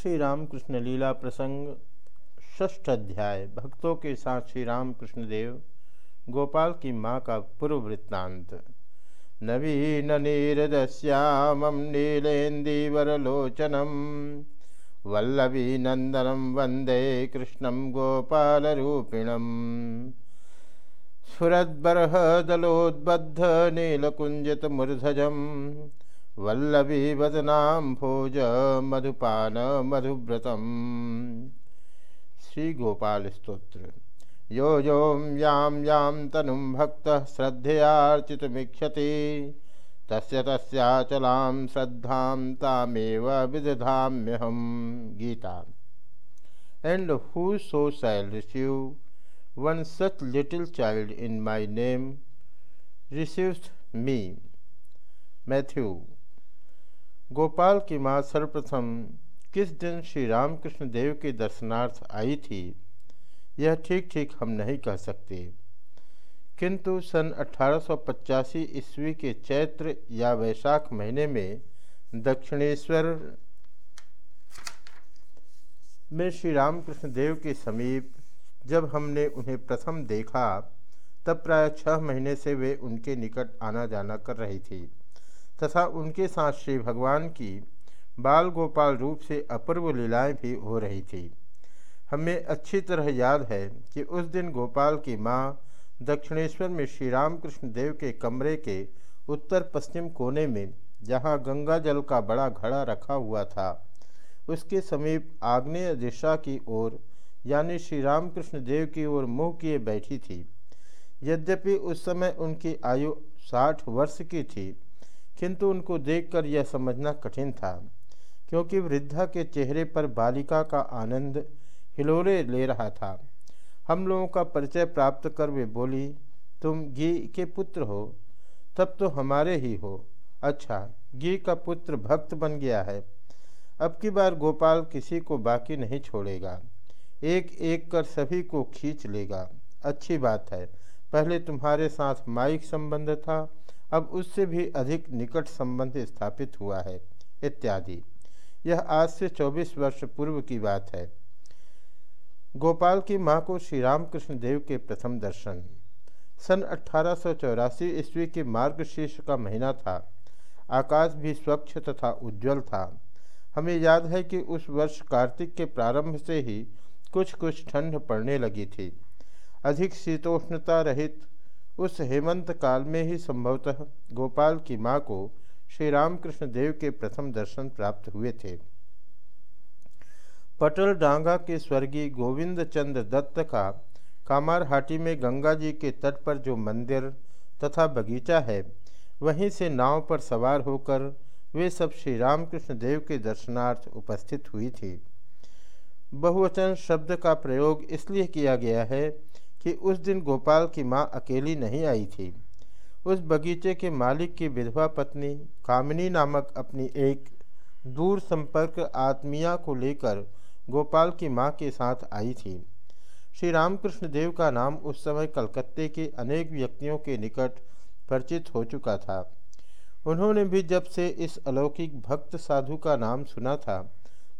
श्री रामकृष्ण लीला प्रसंग षष्ठ अध्याय भक्तों के साथ श्री रामकृष्ण देव गोपाल की माँ का पूर्व वृत्तांत नवीन नीरदश्यामं वल्लभी नंदनम वंदे कृष्णं गोपालरूपिणम्। स्फुरद्बर्हदलोद्बद्ध वल्लभी भोज मधुपान मधुव्रतम। श्री गोपाल स्त्रोत्र यो योम याम याम तनुम भक्त श्रद्धयार्चितमीक्षति तस्य तस्याचलां श्रद्धां तामेव विदधाम्यहम। Gita. And who so shall receive one such little child in my name receives me Matthew Gopal की माँ सर्वप्रथम किस दिन श्री रामकृष्ण देव के दर्शनार्थ आई थी? यह ठीक ठीक हम नहीं कह सकते। किंतु सन अठारह सौ पचासी ईस्वी के चैत्र या वैशाख महीने में दक्षिणेश्वर में श्री रामकृष्ण देव के समीप जब हमने उन्हें प्रथम देखा, तब प्राय छह महीने से वे उनके निकट आना जाना कर रही थी। तथा उनके साथ श्री भगवान की बाल गोपाल रूप से अपूर्व लीलाएँ भी हो रही थी। हमें अच्छी तरह याद है कि उस दिन गोपाल की माँ दक्षिणेश्वर में श्री रामकृष्ण देव के कमरे के उत्तर पश्चिम कोने में, जहाँ गंगा जल का बड़ा घड़ा रखा हुआ था, उसके समीप आग्नेय दिशा की ओर, यानी श्री रामकृष्ण देव की ओर मुँह किए बैठी थी। यद्यपि उस समय उनकी आयु साठ वर्ष की थी किंतु उनको देखकर यह समझना कठिन था, क्योंकि वृद्धा के चेहरे पर बालिका का आनंद हिलोरे ले रहा था। हम लोगों का परिचय प्राप्त कर वे बोली, तुम गी के पुत्र हो, तब तो हमारे ही हो। अच्छा गी का पुत्र भक्त बन गया है। अब की बार गोपाल किसी को बाकी नहीं छोड़ेगा। एक एक कर सभी को खींच लेगा। अच्छी बात है, पहले तुम्हारे साथ माइक संबंध था अब उससे भी अधिक निकट संबंध स्थापित हुआ है, इत्यादि। यह आज से 24 वर्ष पूर्व की बात है। गोपाल की माँ को श्री रामकृष्ण देव के प्रथम दर्शन। सन अठारह सौ चौरासी ईस्वी के मार्गशीर्ष का महीना था। आकाश भी स्वच्छ तथा उज्जवल था। हमें याद है कि उस वर्ष कार्तिक के प्रारंभ से ही कुछ कुछ ठंड पड़ने लगी थी। अधिक शीतोष्णता रहित उस हेमंत काल में ही संभवतः गोपाल की माँ को श्री रामकृष्ण देव के प्रथम दर्शन प्राप्त हुए थे। पटल डांगा के स्वर्गीय गोविंद चंद्र दत्त का कामारहाटी में गंगा जी के तट पर जो मंदिर तथा बगीचा है, वहीं से नाव पर सवार होकर वे सब श्री रामकृष्ण देव के दर्शनार्थ उपस्थित हुई थी। बहुवचन शब्द का प्रयोग इसलिए किया गया है कि उस दिन गोपाल की माँ अकेली नहीं आई थी। उस बगीचे के मालिक की विधवा पत्नी कामिनी नामक अपनी एक दूर संपर्क आत्मिया को लेकर गोपाल की माँ के साथ आई थी। श्री रामकृष्ण देव का नाम उस समय कलकत्ते के अनेक व्यक्तियों के निकट परिचित हो चुका था। उन्होंने भी जब से इस अलौकिक भक्त साधु का नाम सुना था,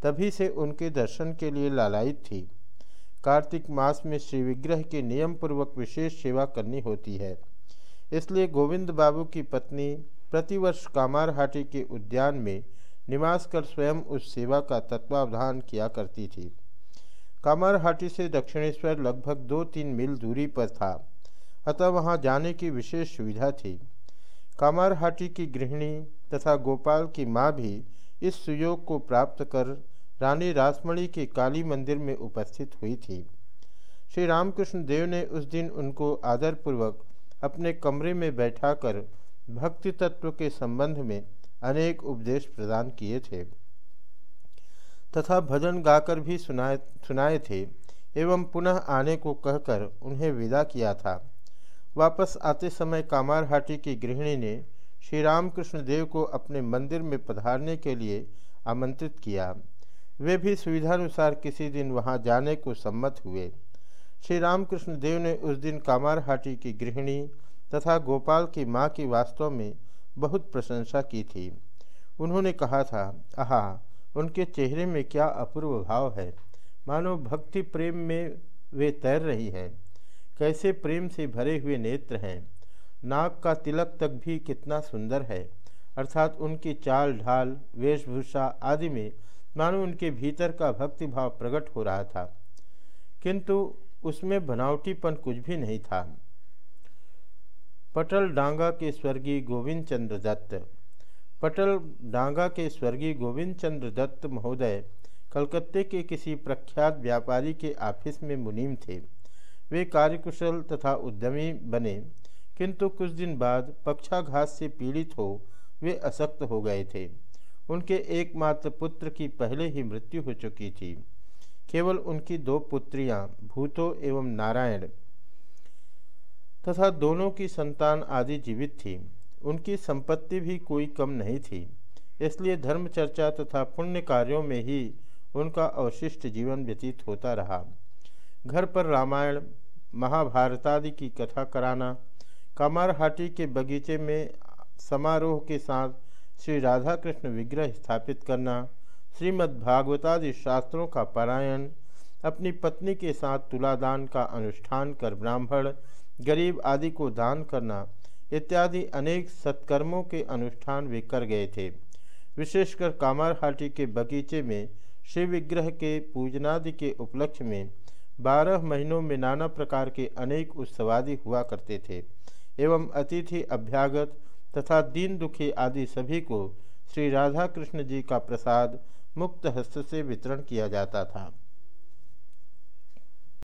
तभी से उनके दर्शन के लिए लालायित थी। कार्तिक मास में श्री विग्रह के नियम पूर्वक विशेष सेवा करनी होती है। इसलिए गोविंद बाबू की पत्नी प्रतिवर्ष कामारहाटी के उद्यान में निवास कर स्वयं उस सेवा का तत्वावधान किया करती थी। कामारहाटी से दक्षिणेश्वर लगभग दो तीन मील दूरी पर था, अतः वहाँ जाने की विशेष सुविधा थी। कामारहाटी की गृहिणी तथा गोपाल की माँ भी इस सुयोग को प्राप्त कर रानी रासमणी के काली मंदिर में उपस्थित हुई थी। श्री रामकृष्ण देव ने उस दिन उनको आदरपूर्वक अपने कमरे में बैठाकर भक्ति तत्व के संबंध में अनेक उपदेश प्रदान किए थे तथा भजन गाकर भी सुनाए सुनाए थे एवं पुनः आने को कहकर उन्हें विदा किया था। वापस आते समय कामारहाटी की गृहिणी ने श्री रामकृष्ण देव को अपने मंदिर में पधारने के लिए आमंत्रित किया। वे भी सुविधानुसार किसी दिन वहाँ जाने को सम्मत हुए। श्री रामकृष्ण देव ने उस दिन कामारहाटी की गृहिणी तथा गोपाल की माँ की वास्तव में बहुत प्रशंसा की थी। उन्होंने कहा था, आहा, उनके चेहरे में क्या अपूर्व भाव है? मानो भक्ति प्रेम में वे तैर रही हैं। कैसे प्रेम से भरे हुए नेत्र हैं। नाक का तिलक तक भी कितना सुंदर है। अर्थात उनकी चाल ढाल, वेशभूषा आदि में मानो उनके भीतर का भक्तिभाव प्रकट हो रहा था। किंतु उसमें बनावटीपन कुछ भी नहीं था। पटल डांगा के स्वर्गीय गोविंद चंद्र दत्त। पटल डांगा के स्वर्गीय गोविंद चंद्र दत्त महोदय कलकत्ते के किसी प्रख्यात व्यापारी के ऑफ़िस में मुनीम थे। वे कार्यकुशल तथा उद्यमी बने। किंतु कुछ दिन बाद पक्षाघात से पीड़ित हो वे असक्त हो गए थे। उनके एकमात्र पुत्र की पहले ही मृत्यु हो चुकी थी। केवल उनकी दो पुत्रियाँ, भूतो एवं नारायण, तथा दोनों की संतान आदि जीवित थी। उनकी संपत्ति भी कोई कम नहीं थी, इसलिए धर्म चर्चा तथा पुण्य कार्यों में ही उनका अवशिष्ट जीवन व्यतीत होता रहा। घर पर रामायण महाभारत आदि की कथा कराना, कमारहाटी के बगीचे में समारोह के साथ श्री राधा कृष्ण विग्रह स्थापित करना श्रीमद्भागवतादि शास्त्रों का पारायण, अपनी पत्नी के साथ तुलादान का अनुष्ठान कर ब्राह्मण, गरीब आदि को दान करना इत्यादि अनेक सत्कर्मों के अनुष्ठान वे कर गए थे। विशेषकर कामारहाटी के बगीचे में शिव विग्रह के पूजनादि के उपलक्ष्य में बारह महीनों में नाना प्रकार के अनेक उत्सवादि हुआ करते थे, एवं अतिथि अभ्यागत तथा दीन दुखी आदि सभी को श्री राधा कृष्ण जी का प्रसाद मुक्त हस्त से वितरण किया जाता था।